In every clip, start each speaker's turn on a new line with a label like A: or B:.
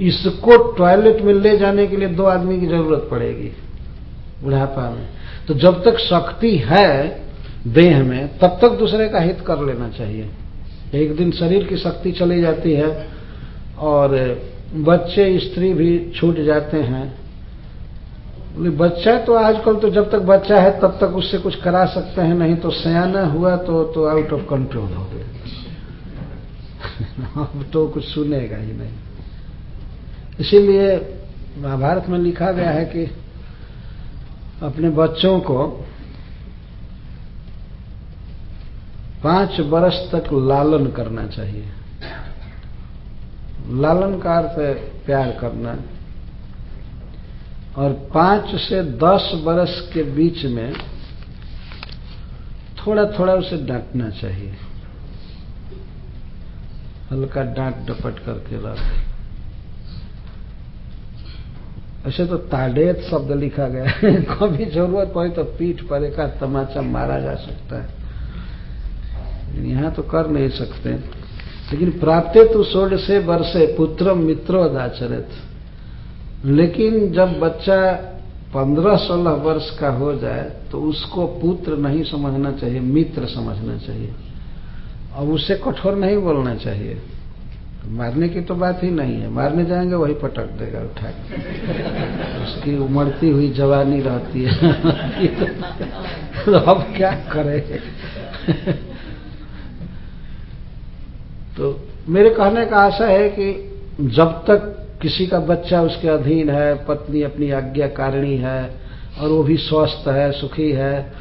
A: इसको टॉयलेट में ले जाने के लिए दो आदमी की ज़रूरत पड़ेगी, बुढ़ापा में। तो जब तक शक्ति है देह में, तब तक दूसरे का हित कर लेना चाहिए। एक दिन शरीर की शक्ति चली जाती है और बच्चे, स्त्री भी छूट जाते हैं। बच्चा तो आजकल तो जब तक बच्चा है, तब तक उससे कुछ करा सकते हैं, नहीं तो सयाना हुआ तो तो आउट ऑफ़ कंट्रोल हो गया। तो कुछ सुनेगा ही नहीं। इसीलिए महाभारत में लिखा गया है कि अपने बच्चों को पाँच वर्ष तक लालन करना चाहिए। लालन का अर्थ प्यार करना। और पाँच से दस वर्ष के बीच में थोड़ा थोड़ा उसे डांटना चाहिए। हल्का डांट डपट करके रख। ऐसे तो ताडेत शब्द लिखा गया है। कभी ज़रूरत पड़ी तो पीठ पर एक तमाचा मारा जा सकता है। यहाँ तो कर नहीं सकते। लेकिन प्राप्ते तो सोड से वर्षे पुत्र मित्रो दाचरित। लेकिन जब बच्चा पंद्रह सोलह वर्ष का हो जाए तो उसको पुत्र नहीं समझना चाहिए, मित्र समझना चाहिए। और उसे कठोर नहीं बोलना चाहिए। मारने की तो बात ही नहीं है। मारने जाएँगे, वही पटक देगा, उठा उसकी उमड़ती हुई जवानी रहती है। तो अब क्या करे? तो मेरे कहने का आशा है कि जब तक किसी का बच्चा उसके अधीन है, पत्नी अपनी आज्ञाकारिणी है, और वो भी स्वस्थ है, सुखी है,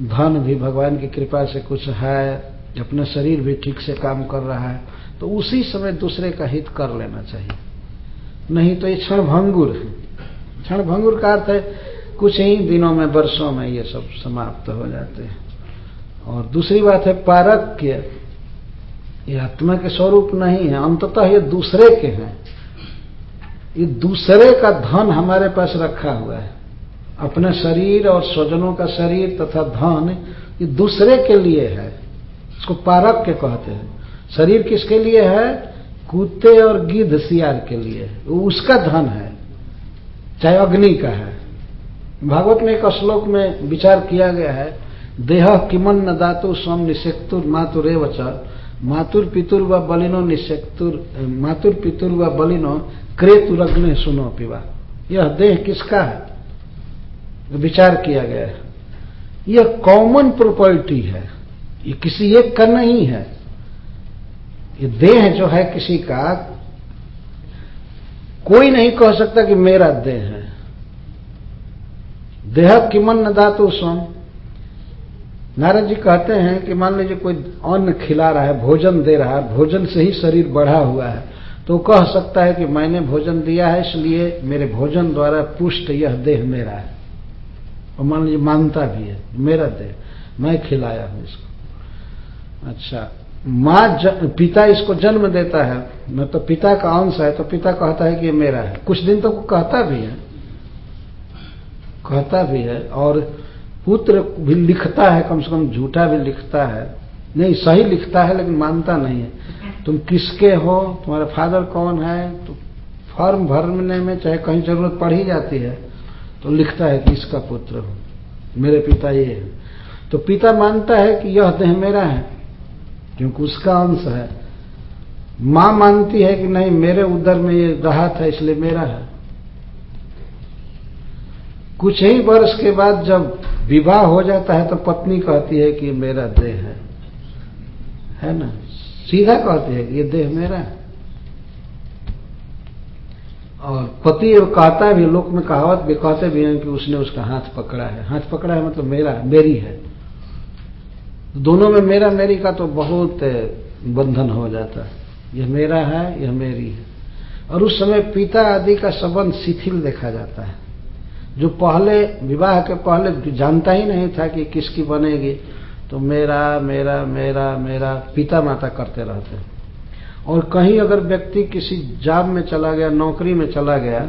A: धन भी भगवान की कृपा से कुछ है, अपना शरीर भी ठीक से काम कर रहा है तो उसी समय दूसरे का हित कर लेना चाहिए। नहीं तो ये क्षण भंगुर है। क्षण भंगुर का अर्थ है, कुछ ही दिनों में वर्षों में ये सब समाप्त हो जाते हैं। और दूसरी बात है, पारक्य। ये आत्मा के स्वरूप नहीं है, अंततः ये दूसरे के हैं। ये दूसरे का धन हमारे पास रखा हुआ है। अपने शरीर और स्वजनों का शरीर तथा धन ये दूसरे के लिए है। इसको पारक के कहते हैं। शरीर किसके लिए है? कुत्ते और गिद्ध सियार के लिए। वो उसका धन है, चाहे अग्नि का है। भागवत में एक श्लोक में विचार किया गया है, देह किमन न दातु स्वम निषेक्तुर मातुर मातुरेव मातुर पितुर व बलिनो निषेक्तुर, मातुर पितुर व बलिनो क्रेतुर अग्नि सुनो पिवा यह देह किसका है? विचार किया गया है। यह कॉमन प्रॉपर्टी है। ये किसी एक का नहीं है। ये देह जो है किसी का, कोई नहीं कह सकता कि मेरा देह है। देह किमन न दातु स्वम नारद जी कहते हैं कि मान लीजिए कोई अन्न खिला रहा है, भोजन दे रहा है, भोजन से ही शरीर बढ़ा हुआ है तो कह सकता है कि मैंने भोजन दिया है, इसलिए मेरे भोजन द्वारा पुष्ट यह देह मेरा है। और मान लीजिए मानता भी है, मेरा देह, मैं खिलाया हूँ इसको। अच्छा माँ पिता इसको जन्म देता है। न तो पिता का अंश है तो पिता कहता है कि ये मेरा है। कुछ दिन तो कहता भी है। कहता भी है, और पुत्र भी लिखता है, कम से कम झूठा भी लिखता है। नहीं, सही लिखता है, लेकिन मानता नहीं है। तुम किसके हो? तुम्हारा फादर कौन है? तो फॉर्म भरने में चाहे कहीं ज़रूरत पड़ ही जाती है तो लिखता है कि इसका पुत्र हो। मेरे पिता ये है। तो पिता मानता है कि यह देह मेरा है। क्योंकि उसका अंश है। माँ मानती है कि नहीं, मेरे उदर में ये रहा था इसलिए मेरा है। कुछ ही वर्ष के बाद जब विवाह हो जाता है तो पत्नी कहती है कि मेरा देह है। है ना? सीधा कहती है कि ये देह मेरा है। और पति कहता भी लोक में कहावत भी कहते भी हैं कि उसने उसका हाथ पकड़ा है। हाथ पकड़ा है मतलब मेरा, मेरी है। दोनों में मेरा मेरी का तो बहुत बंधन हो जाता है। यह मेरा है, यह मेरी है। और उस समय पिता आदि का संबंध शिथिल देखा जाता है। जो पहले, विवाह के पहले जानता ही नहीं था कि किसकी बनेगी तो मेरा मेरा मेरा मेरा पिता माता करते रहते और कहीं अगर व्यक्ति किसी जॉब में चला गया, नौकरी में चला गया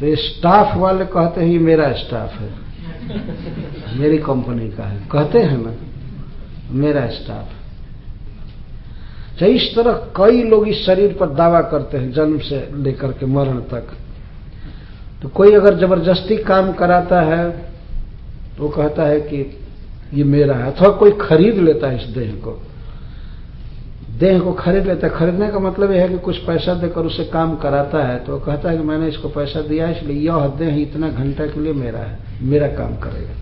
A: तो स्टाफ वाले कहते हैं मेरा स्टाफ है। मेरी कंपनी का है। कहते हैं ना। मेरा स्टाफ। चाहे इस तरह कई लोग इस शरीर पर दावा करते हैं, जन्म से लेकर के मरण तक। तो कोई अगर ज़बरदस्ती काम कराता है तो कहता है कि ये मेरा है, अथवा कोई खरीद लेता है इस देह को। देह को खरीद लेता है। खरीदने का मतलब यह है कि कुछ पैसा देकर उसे काम कराता है तो कहता है कि मैंने इसको पैसा दिया, इसलिए यह देह इतना घंटा के लिए मेरा है, मेरा काम करेगा।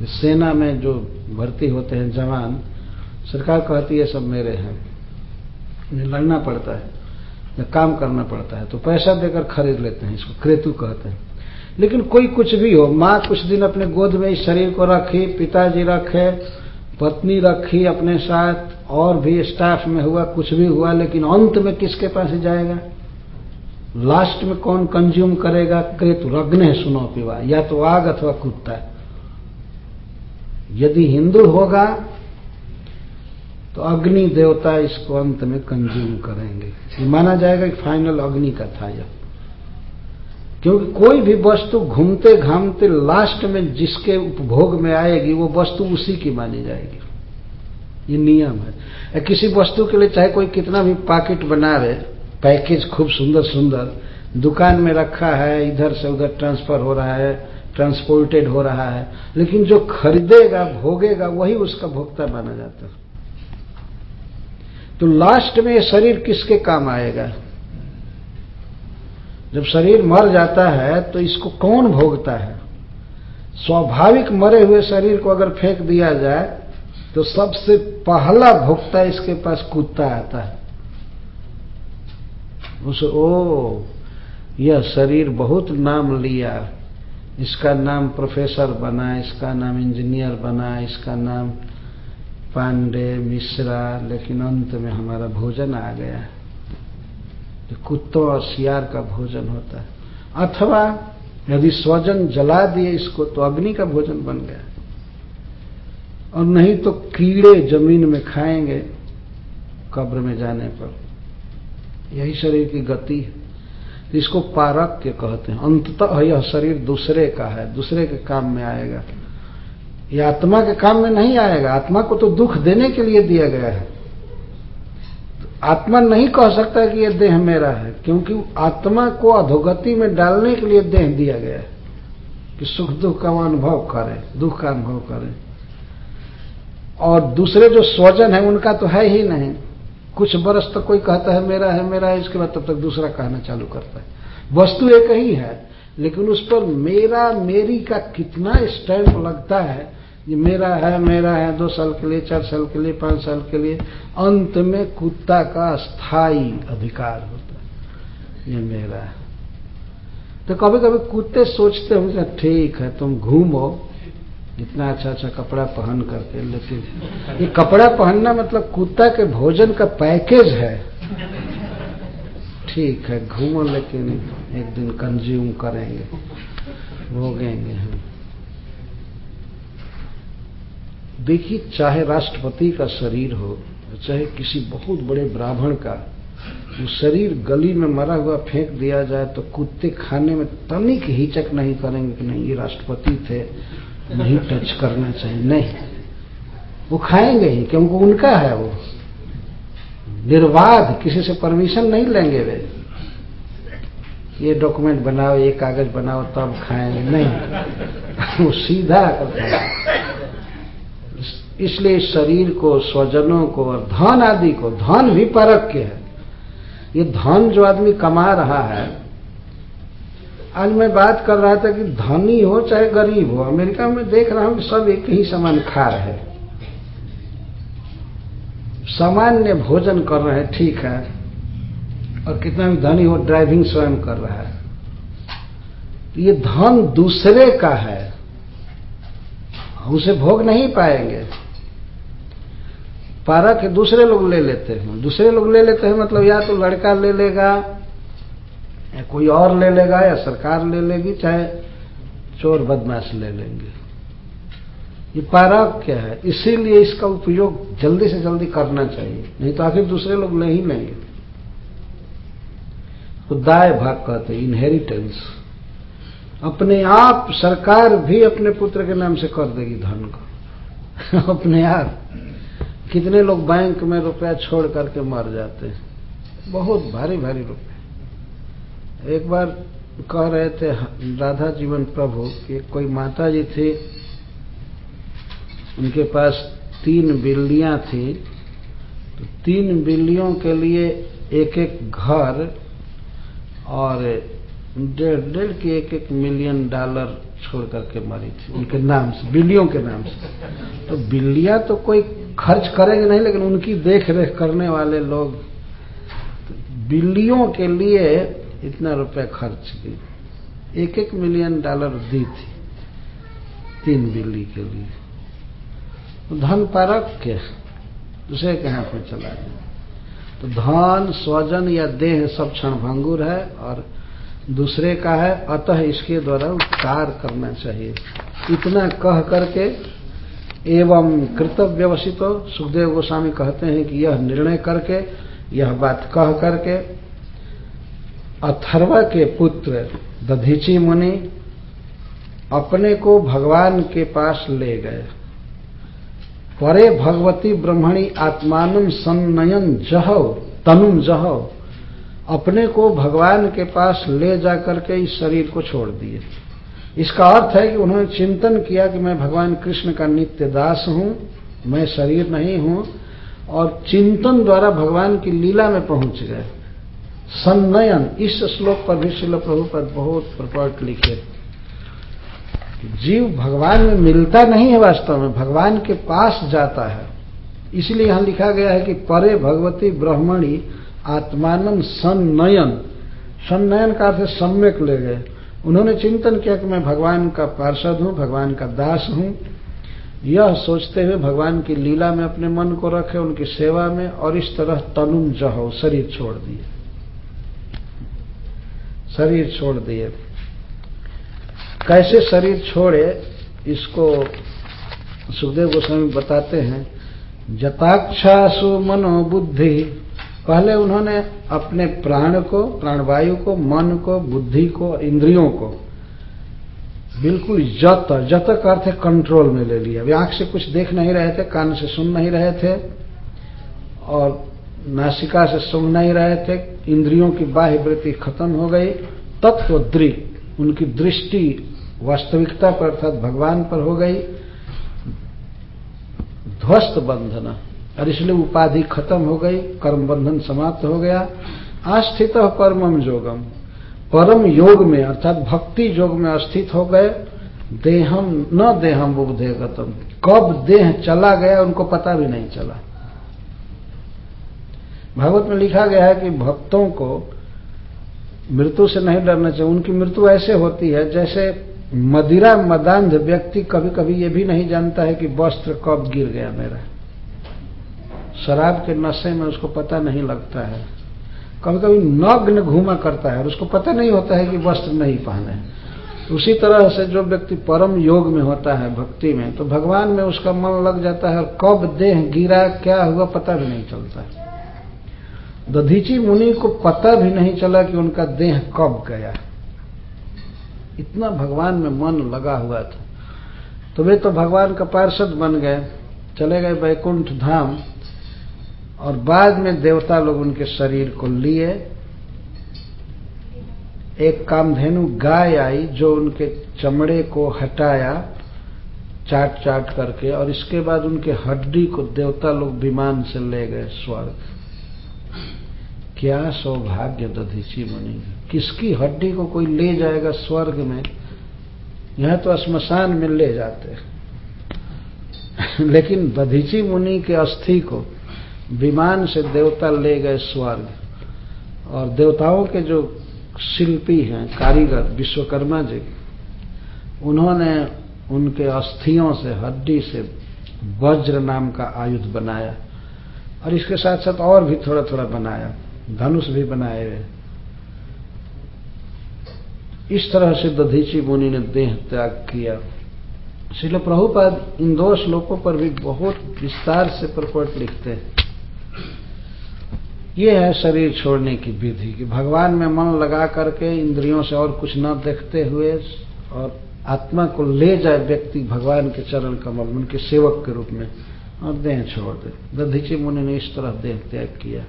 A: सेना में जो भर्ती होते हैं जवान, सरकार कहती है, सब मेरे हैं। उन्हें लड़ना पड़ता है, या काम करना पड़ता है तो पैसा देकर खरीद लेते हैं, इसको क्रेतु कहते हैं। लेकिन कोई कुछ भी हो, माँ कुछ दिन अपने गोद में इस शरीर को रखी, पिताजी रखे, पत्नी रखी अपने साथ, और भी स्टाफ में हुआ, कुछ भी हुआ, लेकिन अंत में किसके पास जाएगा? लास्ट में कौन कंज्यूम करेगा? कृत रग्न है, सुनो पिवा, या तो आग अथवा कुत्ता यदि हिंदू होगा तो अग्नि देवता इसको अंत में कंज्यूम करेंगे। ये माना जाएगा कि फाइनल अग्नि का था यह। क्योंकि कोई भी वस्तु घूमते घामते लास्ट में जिसके उपभोग में आएगी, वो वस्तु उसी की मानी जाएगी। ये नियम है। या किसी वस्तु के लिए चाहे कोई कितना भी पैकेट बना रहे पैकेज खूब सुंदर सुंदर दुकान में रखा है, इधर से उधर ट्रांसफ़र हो रहा है ट्रांसपोर्टेड हो रहा है। लेकिन जो खरीदेगा, भोगेगा, वही उसका भोक्ता माना जाता है। तो लास्ट में शरीर किसके काम आएगा? जब शरीर मर जाता है तो इसको कौन भोगता है? स्वाभाविक मरे हुए शरीर को अगर फेंक दिया जाए तो सबसे पहला भोगता इसके पास कुत्ता आता है। उस, ओ, यह शरीर बहुत नाम लिया। इसका नाम प्रोफेसर बना, इसका नाम इंजीनियर बना, इसका नाम पांडे, मिश्रा, लेकिन अंत में हमारा भोजन आ गया। तो कुत्तों और सियार का भोजन होता है। अथवा यदि स्वजन जला दिए इसको तो अग्नि का भोजन बन गया। और नहीं तो कीड़े ज़मीन में खाएँगे, कब्र में जाने पर। यही शरीर की गति है। इसको पारक्य कहते हैं। अंततः यह शरीर दूसरे का है, दूसरे के काम में आएगा। यह आत्मा के काम में नहीं आएगा। आत्मा को तो दुख देने के लिए दिया गया है। आत्मा नहीं कह सकता कि यह देह मेरा है, क्योंकि आत्मा को अधोगति में डालने के लिए देह दिया गया है कि सुख दुख का अनुभव करे, दुख का अनुभव करे। और दूसरे जो स्वजन है, उनका तो है ही नहीं। कुछ बरस तक कोई कहता है, मेरा है मेरा है, इसके बाद तब तक दूसरा कहना चालू करता है। वस्तु एक ही है, लेकिन उस पर मेरा, मेरी का कितना स्टैंप लगता है, ये मेरा है मेरा है, दो साल के लिए, चार साल के लिए, पाँच साल के लिए, अंत में कुत्ता का स्थायी अधिकार होता है। ये मेरा है। तो कभी कभी कुत्ते सोचते होंगे, ठीक है, तुम घूमो इतना अच्छा अच्छा कपड़ा पहन करके लेकिन ये कपड़ा पहनना मतलब कुत्ता के भोजन का पैकेज है। ठीक है, घूमो लेकिन एक दिन कंज्यूम करेंगे, भोगेंगे हम। देखिए, चाहे राष्ट्रपति का शरीर हो, चाहे किसी बहुत बड़े ब्राह्मण का, वो शरीर गली में मरा हुआ फेंक दिया जाए तो कुत्ते खाने में तनिक हिचक नहीं करेंगे कि नहीं, ये राष्ट्रपति थे नहीं टच करना चाहिए। नहीं। वो खाएँगे ही, क्योंकि उनका है वो। निर्वाध किसी से परमिशन नहीं लेंगे वे। ये डॉक्यूमेंट बनाओ, ये कागज़ बनाओ, तब खाएँगे। नहीं। वो सीधा इसलिए शरीर को, स्वजनों को और धन आदि को, धन भी परक के है। ये धन जो आदमी कमा रहा है आज मैं बात कर रहा था कि धनी हो चाहे गरीब हो, अमेरिका में देख रहा हूँ सब एक ही समान खा रहे सामान्य भोजन कर रहे हैं, ठीक है, और कितना भी धनी हो, ड्राइविंग स्वयं कर रहा है। तो ये धन दूसरे का है उसे भोग नहीं पाएँगे। पारा के दूसरे लोग ले लेते हैं। दूसरे लोग ले लेते हैं मतलब या तो लड़का ले लेगा या कोई और ले लेगा या सरकार ले लेगी, चाहे चोर बदमाश ले लेंगे। ये पारा क्या है? इसीलिए इसका उपयोग जल्दी से जल्दी करना चाहिए, नहीं तो आखिर दूसरे लोग ले ही लेंगे। तो दाय भाग कहते इनहेरिटेंस अपने आप सरकार भी अपने पुत्र के नाम से कर देगी धन को। अपने आप। कितने लोग बैंक में रुपया छोड़ करके मर जाते हैं? बहुत भारी भारी रुपये। एक बार कह रहे थे राधा जीवन प्रभु कि कोई माता जी थी, उनके पास तीन बिल्लियाँ थी। तो तीन बिल्लियों के लिए एक एक घर और डेढ़ डेढ़ के एक एक मिलियन डॉलर छोड़ करके मरी थी। उनके नाम से, बिल्लियों के नाम से। तो बिल्लियाँ तो कोई खर्च करेंगे नहीं, लेकिन उनकी देख रेख करने वाले लोग तो बिल्लियों के लिए इतना रुपया खर्च की एक एक मिलियन डॉलर दी थी, तीन बिल्ली के लिए। तो धन परक के दूसरे के हाथ में चला गया तो धन, स्वजन या देह सब क्षण भंगुर है और दूसरे का है, अतः इसके द्वारा उपकार करना चाहिए। इतना कह करके एवं कृतव्यवसित सुखदेव गोस्वामी कहते हैं कि यह निर्णय करके, यह बात कह करके अथर्वा के पुत्र दधीची मुनि अपने को भगवान के पास ले गए। परे भगवती ब्रह्मणी आत्मान सन्नयन जह तनुम जह, अपने को भगवान के पास ले जाकर के इस शरीर को छोड़ दिए। इसका अर्थ है कि उन्होंने चिंतन किया कि मैं भगवान कृष्ण का नित्य दास हूँ, मैं शरीर नहीं हूँ, और चिंतन द्वारा भगवान की लीला में पहुँच गए। सन्नयन। इस श्लोक पर भी शिल प्रभु पर बहुत प्रपट लिखे। जीव भगवान में मिलता नहीं है वास्तव में, भगवान के पास जाता है। इसलिए यहाँ लिखा गया है कि परे भगवती ब्रह्मणी आत्मानम सन्नयन। सन्नयन का अर्थ सम्यक ले गए। उन्होंने चिंतन किया कि मैं भगवान का पार्षद हूँ, भगवान का दास हूँ। यह सोचते हुए भगवान की लीला में अपने मन को रखे, उनकी सेवा में और इस तरह तनुम जहो शरीर छोड़ दिए। शरीर छोड़ दिए। कैसे शरीर छोड़े, इसको सुखदेव गोस्वामी बताते हैं। जताक्षासु मनोबुद्धि। पहले उन्होंने अपने प्राण को, प्राणवायु को, मन को, बुद्धि को, इंद्रियों को बिल्कुल जत जत का अर्थ कंट्रोल में ले लिया। वे आँख से कुछ देख नहीं रहे थे, कान से सुन नहीं रहे थे और नासिका से सुन नहीं रहे थे, इंद्रियों की बाह्य वृत्ति खत्म हो गई तत्व दृ उनकी दृष्टि वास्तविकता पर अर्थात भगवान पर हो गई। ध्वस्त बंधन, और इसलिए उपाधि खत्म हो गई, कर्म बंधन समाप्त हो गया। आस्थित परमम योगम परम योग में अर्थात भक्ति योग में अस्थित हो गए। देहम, न देहम बुद्धे गतम, कब देह चला गया उनको पता भी नहीं चला। भागवत में लिखा गया है कि भक्तों को मृत्यु से नहीं डरना चाहिए। उनकी मृत्यु ऐसे होती है, जैसे मदिरा मदांध व्यक्ति कभी कभी ये भी नहीं जानता है कि वस्त्र कब गिर गया मेरा। शराब के नशे में उसको पता नहीं लगता है। कभी कभी नग्न घूमा करता है और उसको पता नहीं होता है कि वस्त्र नहीं पहने। उसी तरह से जो व्यक्ति परम योग में होता है भक्ति में तो भगवान में उसका मन लग जाता है और कब देह गिरा, क्या हुआ पता भी नहीं चलता है। दधीची मुनि को पता भी नहीं चला कि उनका देह कब गया। इतना भगवान में मन लगा हुआ था। तो वे तो भगवान का पार्षद बन गए, चले गए वैकुंठ धाम, और बाद में देवता लोग उनके शरीर को लिए। एक कामधेनु गाय आई जो उनके चमड़े को हटाया चाट चाट करके, और इसके बाद उनके हड्डी को देवता लोग विमान से ले गए स्वर्ग। क्या सौभाग्य दधीची मुनि? किसकी हड्डी को कोई ले जाएगा स्वर्ग में? यह तो स्मशान में ले जाते लेकिन दधीची मुनि के अस्थि को विमान से देवता ले गए स्वर्ग। और देवताओं के जो शिल्पी हैं, कारीगर, विश्वकर्मा जी, उन्होंने उनके अस्थियों से, हड्डी से वज्र नाम का आयुध बनाया। और इसके साथ साथ और भी थोड़ा थोड़ा बनाया। धनुष भी बनाए हुए इस तरह से दधीची मुनि ने देह त्याग किया। शिल प्रभुपाद इन दो श्लोकों पर भी बहुत विस्तार से प्रकट लिखते हैं। ये है शरीर छोड़ने की विधि कि भगवान में मन लगा करके इंद्रियों से और कुछ न देखते हुए और आत्मा को ले जाए व्यक्ति भगवान के चरण कमल उनके सेवक के रूप में, और देह छोड़ दे। दधीची मुनि ने इस तरह देह त्याग किया।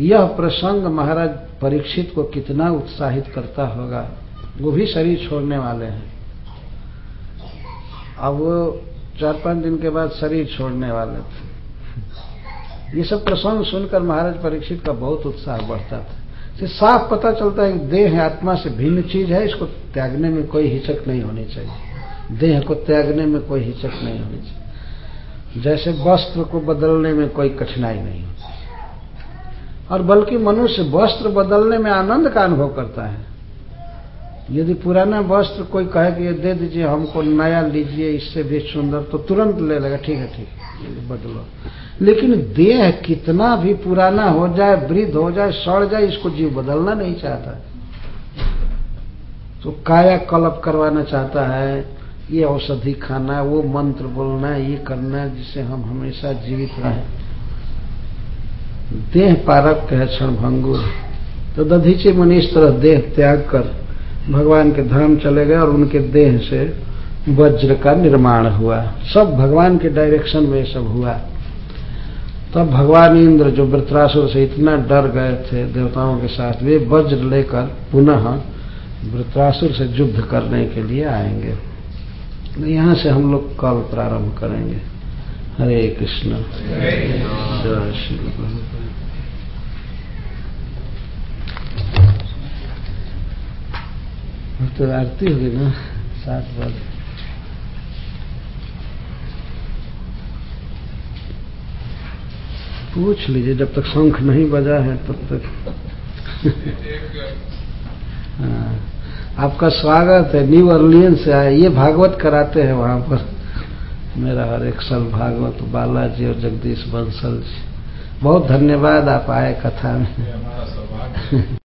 A: यह प्रसंग महाराज परीक्षित को कितना उत्साहित करता होगा। वो भी शरीर छोड़ने वाले हैं। अब वो चार पाँच दिन के बाद शरीर छोड़ने वाले थे। ये सब प्रसंग सुनकर महाराज परीक्षित का बहुत उत्साह बढ़ता था। से साफ़ पता चलता है कि देह आत्मा से भिन्न चीज़ है, इसको त्यागने में कोई हिचक नहीं होनी चाहिए। देह को त्यागने में कोई हिचक नहीं होनी चाहिए। जैसे वस्त्र को बदलने में कोई कठिनाई नहीं होती। और बल्कि मनुष्य वस्त्र बदलने में आनंद का अनुभव करता है। यदि पुराना वस्त्र कोई कहे कि ये दे दीजिए, हमको नया लीजिए, इससे भी सुंदर तो तुरंत ले लेगा, ठीक है, ठीक बदलो। लेकिन देह कितना भी पुराना हो जाए, वृद्ध हो जाए, सड़ जाए, इसको जीव बदलना नहीं चाहता। तो काया कलप करवाना चाहता है, ये औषधि खाना, वो मंत्र बोलना, ये करना, जिससे हम हमेशा जीवित रहें। देह पारक है क्षण भंगुर। तो दधीचे मुनि इस तरह देह त्याग कर भगवान के धाम चले गए और उनके देह से वज्र का निर्माण हुआ। सब भगवान के डायरेक्शन में सब हुआ। तब भगवान इंद्र जो वृत्रासुर से इतना डर गए थे देवताओं के साथ, वे वज्र लेकर पुनः वृत्रासुर से युद्ध करने के लिए आएँगे। यहाँ से हम लोग कल प्रारंभ करेंगे। हरे कृष्ण। तो आरती होगी ना सात बार। पूछ लीजिए जब तक शंख नहीं बजा है तब तक। हाँ, आपका स्वागत है न्यू अर्लियन से आए ये भागवत कराते हैं वहाँ पर। मेरा और एक सल भागवत बालाजी और जगदीश बंसल जी। बहुत धन्यवाद आप आए कथा में।